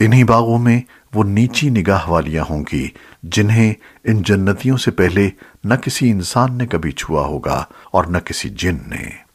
انہی باغوں میں وہ نیچی نگاہ والیاں ہوں گی، جنہیں ان جنتیوں سے پہلے نہ کسی انسان نے کبھی چھوا ہوگا اور نہ کسی جن نے۔